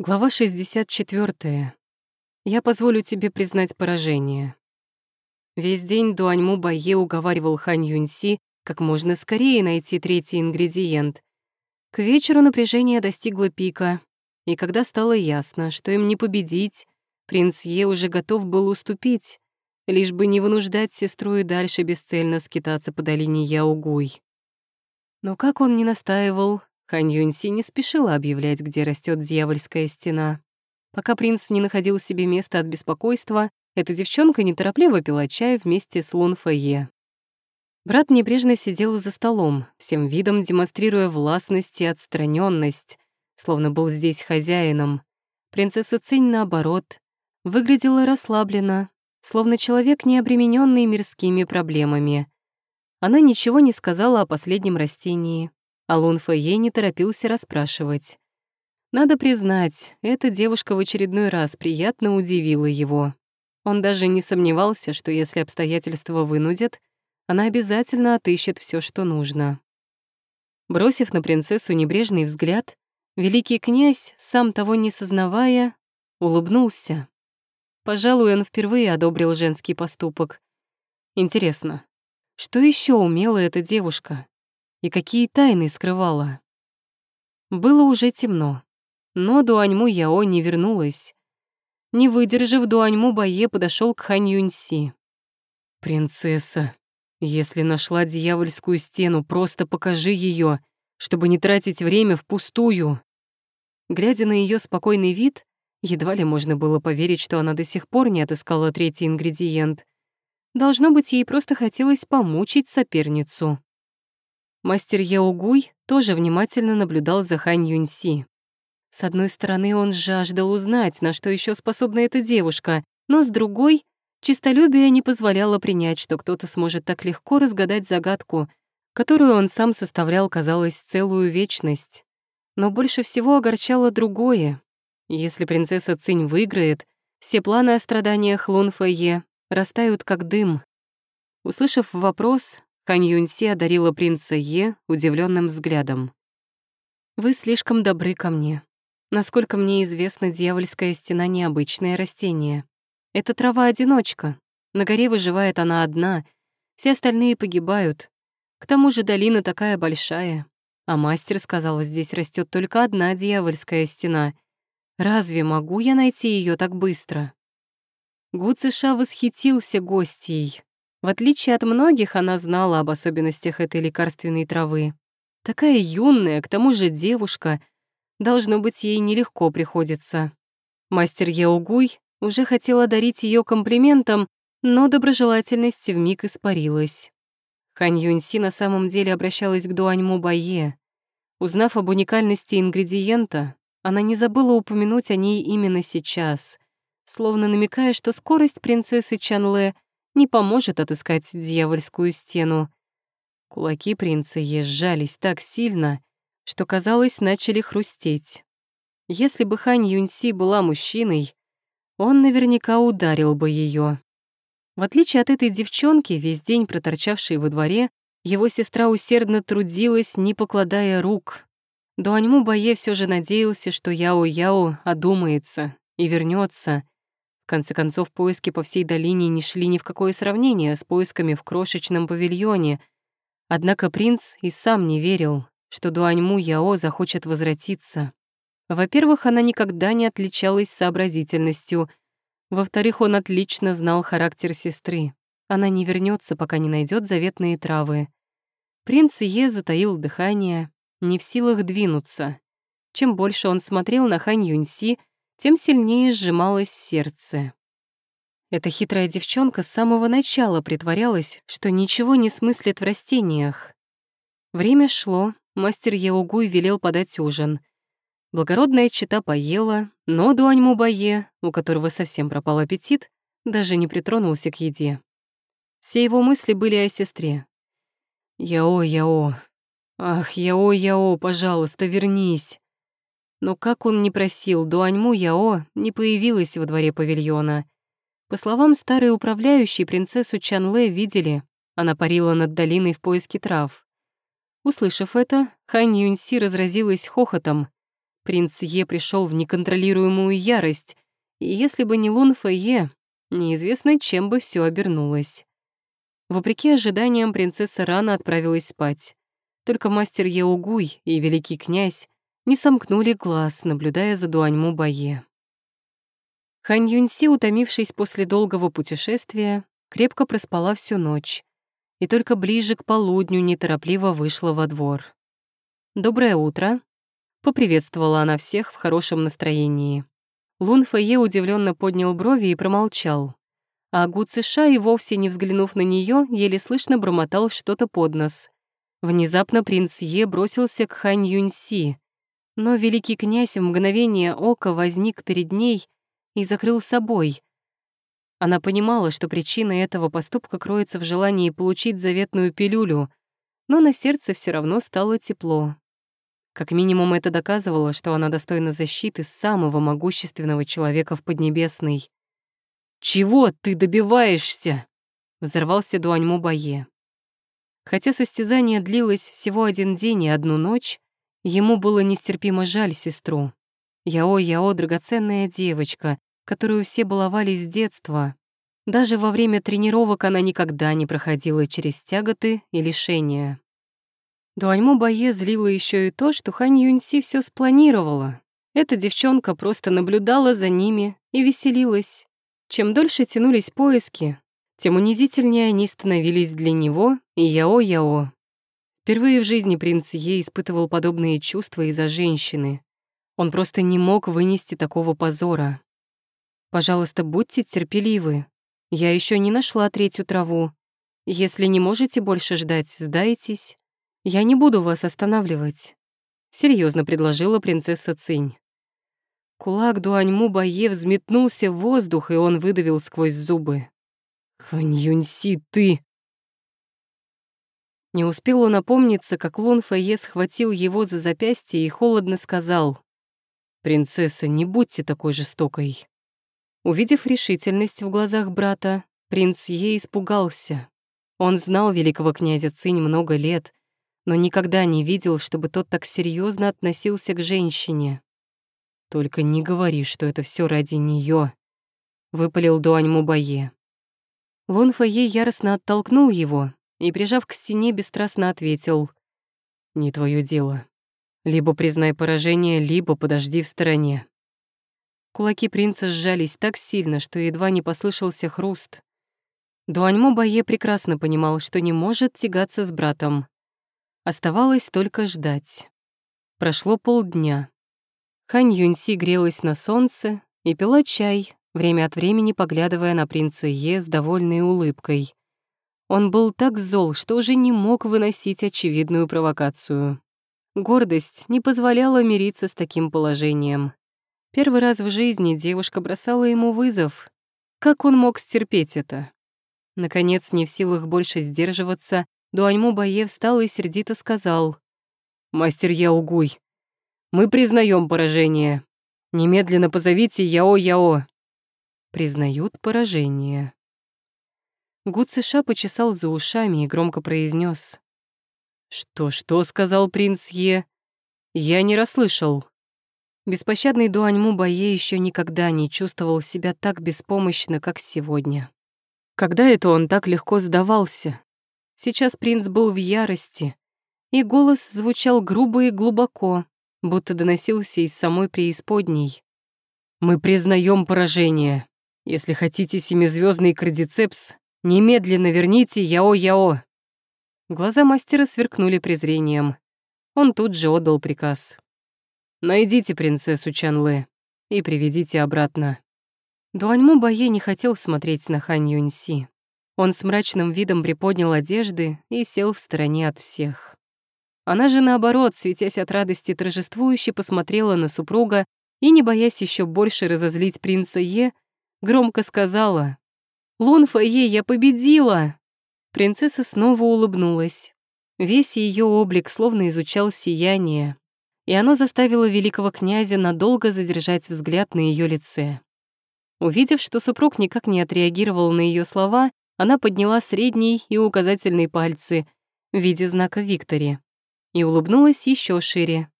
Глава 64. Я позволю тебе признать поражение. Весь день Дуаньму Бае уговаривал Хань Юньси как можно скорее найти третий ингредиент. К вечеру напряжение достигло пика, и когда стало ясно, что им не победить, принц Е уже готов был уступить, лишь бы не вынуждать сестру и дальше бесцельно скитаться по долине Яугуй. Но как он не настаивал, Хань Юньси не спешила объявлять, где растет дьявольская стена. Пока принц не находил себе места от беспокойства, эта девчонка неторопливо пила чай вместе с Лун Фэйе. Брат небрежно сидел за столом, всем видом демонстрируя властность и отстраненность, словно был здесь хозяином. Принцесса Цинь, наоборот, выглядела расслабленно, словно человек, не обремененный мирскими проблемами. Она ничего не сказала о последнем растении, а Лун Фэйе не торопился расспрашивать. Надо признать, эта девушка в очередной раз приятно удивила его. Он даже не сомневался, что если обстоятельства вынудят, она обязательно отыщет все, что нужно. Бросив на принцессу небрежный взгляд, великий князь, сам того не сознавая, улыбнулся. Пожалуй, он впервые одобрил женский поступок. Интересно, что еще умела эта девушка? И какие тайны скрывала. Было уже темно, но Дуаньму Яо не вернулась. Не выдержав, Дуаньму Бае подошел к Хань Юньси. «Принцесса, если нашла дьявольскую стену, просто покажи ее, чтобы не тратить время впустую». Глядя на ее спокойный вид, едва ли можно было поверить, что она до сих пор не отыскала третий ингредиент. Должно быть, ей просто хотелось помучить соперницу. Мастер Яогуй тоже внимательно наблюдал за Хань Юньси. С одной стороны, он жаждал узнать, на что еще способна эта девушка, но с другой, чистолюбие не позволяло принять, что кто-то сможет так легко разгадать загадку, которую он сам составлял, казалось, целую вечность. Но больше всего огорчало другое. Если принцесса Цинь выиграет, все планы о страданиях Лун Фэйе растают как дым. Услышав вопрос, Хань Юньси одарила принца Е удивленным взглядом. «Вы слишком добры ко мне. Насколько мне известно, дьявольская стена — необычное растение. Это трава-одиночка. На горе выживает она одна, все остальные погибают. К тому же долина такая большая. А мастер сказал, здесь растет только одна дьявольская стена. Разве могу я найти ее так быстро?» Гу Цыша восхитился гостьей. В отличие от многих, она знала об особенностях этой лекарственной травы. Такая юная, к тому же девушка. Должно быть, ей нелегко приходится. Мастер Яугуй уже хотела дарить ее комплиментом, но доброжелательность вмиг испарилась. Хань Юньси на самом деле обращалась к Дуаньму Бае. Узнав об уникальности ингредиента, она не забыла упомянуть о ней именно сейчас, словно намекая, что скорость принцессы Чанле — не поможет отыскать дьявольскую стену. Кулаки принца езжались так сильно, что, казалось, начали хрустеть. Если бы Хань Юньси была мужчиной, он наверняка ударил бы ее. В отличие от этой девчонки, весь день проторчавшей во дворе, его сестра усердно трудилась, не покладая рук. Дуаньму Бае все же надеялся, что Яо-Яо одумается и вернется, конце концов, поиски по всей долине не шли ни в какое сравнение с поисками в крошечном павильоне. Однако принц и сам не верил, что Дуаньму Яо захочет возвратиться. Во-первых, она никогда не отличалась сообразительностью. Во-вторых, он отлично знал характер сестры. Она не вернется, пока не найдет заветные травы. Принц Е затаил дыхание, не в силах двинуться. Чем больше он смотрел на Хань Юньси, тем сильнее сжималось сердце. Эта хитрая девчонка с самого начала притворялась, что ничего не смыслит в растениях. Время шло, мастер Еугуй велел подать ужин. Благородная чита поела, но Дуаньму Бае, у которого совсем пропал аппетит, даже не притронулся к еде. Все его мысли были о сестре. «Яо, Яо! Ах, Яо, Яо, пожалуйста, вернись!» Но как он не просил, Дуаньму Яо не появилась во дворе павильона. По словам старой управляющей, принцессу Чанле видели, она парила над долиной в поиске трав. Услышав это, Хань Юньси разразилась хохотом. принц Е пришел в неконтролируемую ярость, и если бы не Лун Фэйе, неизвестно, чем бы все обернулось. Вопреки ожиданиям, принцесса рано отправилась спать. Только мастер Еугуй и великий князь не сомкнули глаз, наблюдая за Дуаньму Бае. Хань Юньси, утомившись после долгого путешествия, крепко проспала всю ночь и только ближе к полудню неторопливо вышла во двор. «Доброе утро», — поприветствовала она всех в хорошем настроении. Лун Фэйе удивленно поднял брови и промолчал. А Гу Циша и вовсе не взглянув на нее, еле слышно бормотал что-то под нос. Внезапно принц Е бросился к Хань Юньси, но великий князь в мгновение ока возник перед ней и закрыл собой. Она понимала, что причина этого поступка кроется в желании получить заветную пилюлю, но на сердце все равно стало тепло. Как минимум это доказывало, что она достойна защиты самого могущественного человека в Поднебесной. «Чего ты добиваешься?» — взорвался Дуаньму Бае. Хотя состязание длилось всего один день и одну ночь, ему было нестерпимо жаль сестру. Яо-Яо — драгоценная девочка, которую все баловали с детства. Даже во время тренировок она никогда не проходила через тяготы и лишения. Дуаньму Бае злило еще и то, что Хань Юньси все спланировала. Эта девчонка просто наблюдала за ними и веселилась. Чем дольше тянулись поиски, тем унизительнее они становились для него и Яо-Яо. Впервые в жизни принц Е испытывал подобные чувства из-за женщины. Он просто не мог вынести такого позора. Пожалуйста, будьте терпеливы. Я еще не нашла третью траву. Если не можете больше ждать, сдайтесь. Я не буду вас останавливать. Серьезно предложила принцесса Цинь. Кулак Дуаньму Бае взметнулся в воздух, и он выдавил сквозь зубы. «Хань Юньси, ты!» Не успел он опомниться, как Лун Фэйе схватил его за запястье и холодно сказал. «Принцесса, не будьте такой жестокой». Увидев решительность в глазах брата, принц ей испугался. Он знал великого князя Цинь много лет, но никогда не видел, чтобы тот так серьезно относился к женщине. «Только не говори, что это все ради нее, выпалил Дуань Мубае. Лун Фае яростно оттолкнул его и, прижав к стене, бесстрастно ответил. «Не твое дело. Либо признай поражение, либо подожди в стороне». Кулаки принца сжались так сильно, что едва не послышался хруст. Дуаньмо Бае прекрасно понимал, что не может тягаться с братом. Оставалось только ждать. Прошло полдня. Хань Юньси грелась на солнце и пила чай, время от времени поглядывая на принца Е с довольной улыбкой. Он был так зол, что уже не мог выносить очевидную провокацию. Гордость не позволяла мириться с таким положением. Первый раз в жизни девушка бросала ему вызов. Как он мог стерпеть это? Наконец, не в силах больше сдерживаться, Дуаньму Бае встал и сердито сказал. «Мастер Яугуй, мы признаем поражение. Немедленно позовите Яо-Яо». Признают поражение. Гу Циша почесал за ушами и громко произнес: «Что-что?» — сказал принц Е. «Я не расслышал». Беспощадный Дуаньму Бае еще никогда не чувствовал себя так беспомощно, как сегодня. Когда это он так легко сдавался? Сейчас принц был в ярости, и голос звучал грубо и глубоко, будто доносился из самой преисподней. «Мы признаем поражение. Если хотите семизвездный крадицепс, немедленно верните Яо-Яо». Глаза мастера сверкнули презрением. Он тут же отдал приказ. Найдите принцессу Чанле и приведите обратно». Дуаньму Бае не хотел смотреть на Хань Юньси. Он с мрачным видом приподнял одежды и сел в стороне от всех. Она же, наоборот, светясь от радости, торжествующе посмотрела на супруга и, не боясь еще больше разозлить принца Е, громко сказала «Лун Фае, я победила!» Принцесса снова улыбнулась. Весь ее облик словно изучал сияние, и оно заставило великого князя надолго задержать взгляд на ее лице. Увидев, что супруг никак не отреагировал на ее слова, она подняла средний и указательный пальцы в виде знака Виктори и улыбнулась еще шире.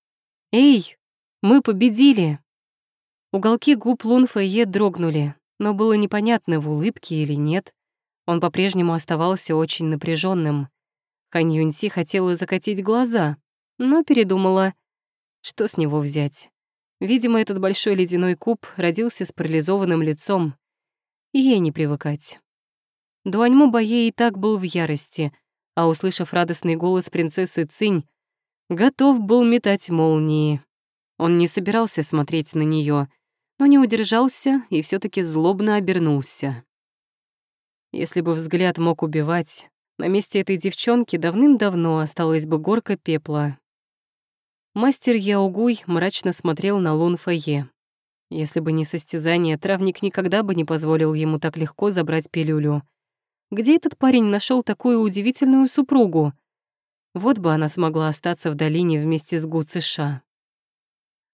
«Эй, Мы победили!» Уголки губ Лун Фэйе дрогнули, но было непонятно, в улыбке или нет. Он по-прежнему оставался очень напряженным. Хань Юньси хотела закатить глаза, но передумала, что с него взять. Видимо, этот большой ледяной куб родился с парализованным лицом. Ей не привыкать. Дуаньму Бае и так был в ярости, а, услышав радостный голос принцессы Цинь, готов был метать молнии. Он не собирался смотреть на нее, но не удержался и все таки злобно обернулся. Если бы взгляд мог убивать, на месте этой девчонки давным-давно осталась бы горка пепла. Мастер Яогуй мрачно смотрел на Лун Фае. Если бы не состязание, травник никогда бы не позволил ему так легко забрать пилюлю. Где этот парень нашел такую удивительную супругу? Вот бы она смогла остаться в долине вместе с Гу Цыша.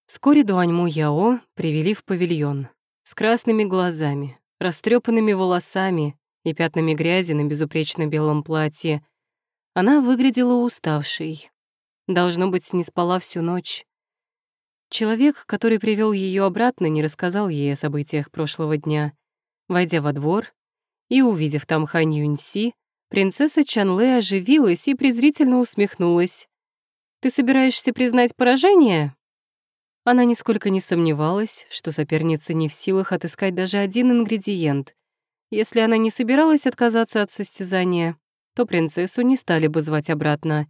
Вскоре Дуаньму Яо привели в павильон с красными глазами, растрепанными волосами и пятнами грязи на безупречно белом платье. Она выглядела уставшей. Должно быть, не спала всю ночь. Человек, который привел ее обратно, не рассказал ей о событиях прошлого дня. Войдя во двор и увидев там Хань Юньси, принцесса Чанле оживилась и презрительно усмехнулась. «Ты собираешься признать поражение?» Она нисколько не сомневалась, что соперница не в силах отыскать даже один ингредиент. Если она не собиралась отказаться от состязания, то принцессу не стали бы звать обратно.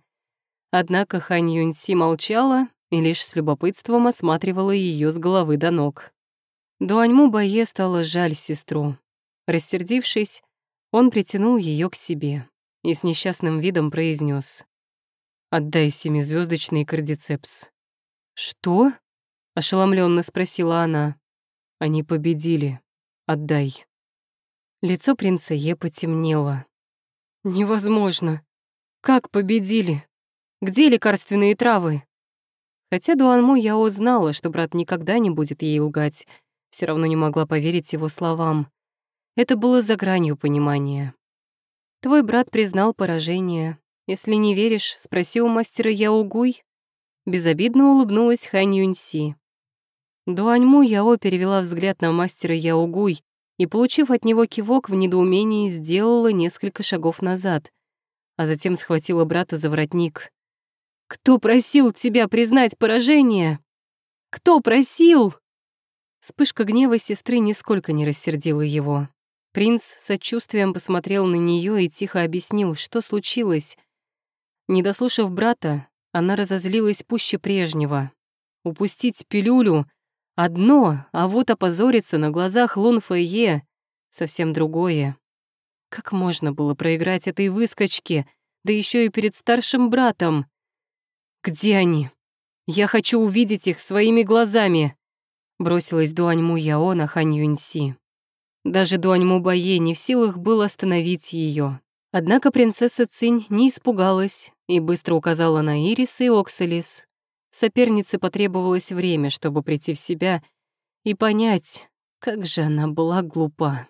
Однако Хань Юньси молчала и лишь с любопытством осматривала ее с головы до ног. Дуаньму Бае стало жаль сестру. Рассердившись, он притянул ее к себе и с несчастным видом произнес: «Отдай семизвездочный кардицепс». «Что?» Ошеломленно спросила она. Они победили. Отдай. Лицо принца Е потемнело. Невозможно. Как победили? Где лекарственные травы? Хотя Дуанму я узнала, что брат никогда не будет ей лгать, все равно не могла поверить его словам. Это было за гранью понимания. Твой брат признал поражение. Если не веришь, спроси у мастера Яугуй. Безобидно улыбнулась Хань Юньси. Дуаньму Яо перевела взгляд на мастера Яогуй и, получив от него кивок, в недоумении сделала несколько шагов назад, а затем схватила брата за воротник. «Кто просил тебя признать поражение? Кто просил?» Вспышка гнева сестры нисколько не рассердила его. Принц сочувствием посмотрел на нее и тихо объяснил, что случилось. Не дослушав брата, она разозлилась пуще прежнего. Упустить пилюлю Одно, а вот опозориться на глазах Лун Фэйе — совсем другое. Как можно было проиграть этой выскочке, да еще и перед старшим братом? Где они? Я хочу увидеть их своими глазами, бросилась Дуаньму Яо на Хань Юньси. Даже Дуаньму Бае не в силах был остановить ее. Однако принцесса Цинь не испугалась и быстро указала на Ирис и Оксалис, Сопернице потребовалось время, чтобы прийти в себя и понять, как же она была глупа.